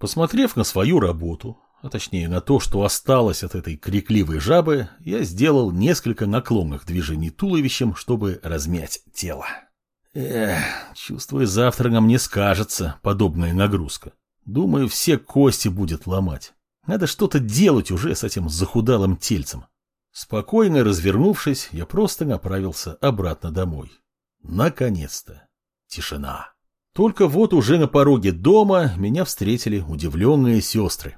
Посмотрев на свою работу, а точнее на то, что осталось от этой крикливой жабы, я сделал несколько наклонных движений туловищем, чтобы размять тело. Эх, чувствую, завтра на мне скажется подобная нагрузка. Думаю, все кости будет ломать. Надо что-то делать уже с этим захудалым тельцем. Спокойно развернувшись, я просто направился обратно домой. Наконец-то. Тишина. Только вот уже на пороге дома меня встретили удивленные сестры.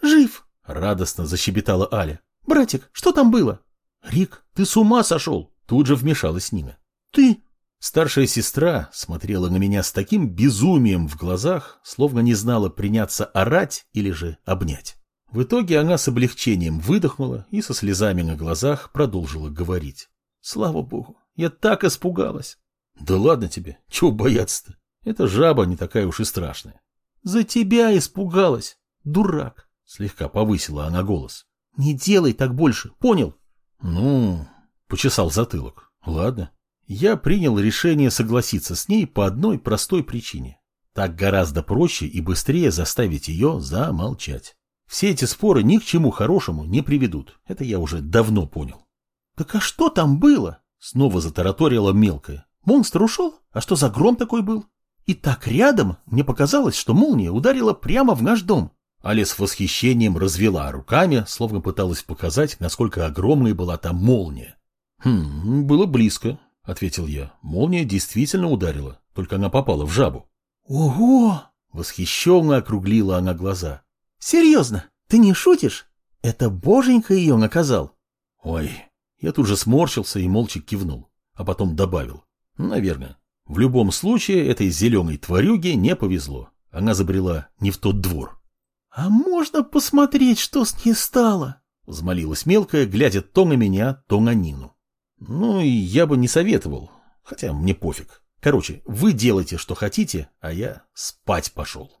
«Жив!» — радостно защебетала Аля. «Братик, что там было?» «Рик, ты с ума сошел!» — тут же вмешалась Нина. «Ты...» Старшая сестра смотрела на меня с таким безумием в глазах, словно не знала приняться орать или же обнять. В итоге она с облегчением выдохнула и со слезами на глазах продолжила говорить. «Слава богу, я так испугалась!» «Да ладно тебе, чего бояться-то? Эта жаба не такая уж и страшная». «За тебя испугалась, дурак!» Слегка повысила она голос. «Не делай так больше, понял?» «Ну...» — почесал затылок. «Ладно, я принял решение согласиться с ней по одной простой причине. Так гораздо проще и быстрее заставить ее замолчать. Все эти споры ни к чему хорошему не приведут. Это я уже давно понял. — Так а что там было? — снова затараторила мелкая. — Монстр ушел? А что за гром такой был? И так рядом мне показалось, что молния ударила прямо в наш дом. Али с восхищением развела руками, словно пыталась показать, насколько огромной была там молния. «Хм, было близко», — ответил я. Молния действительно ударила, только она попала в жабу. «Ого!» — восхищенно округлила она глаза. «Серьезно? Ты не шутишь? Это боженька ее наказал?» «Ой!» Я тут же сморщился и молча кивнул, а потом добавил. «Наверное. В любом случае, этой зеленой тварюге не повезло. Она забрела не в тот двор». «А можно посмотреть, что с ней стало?» — взмолилась мелкая, глядя то на меня, то на Нину. Ну, и я бы не советовал, хотя мне пофиг. Короче, вы делайте, что хотите, а я спать пошел.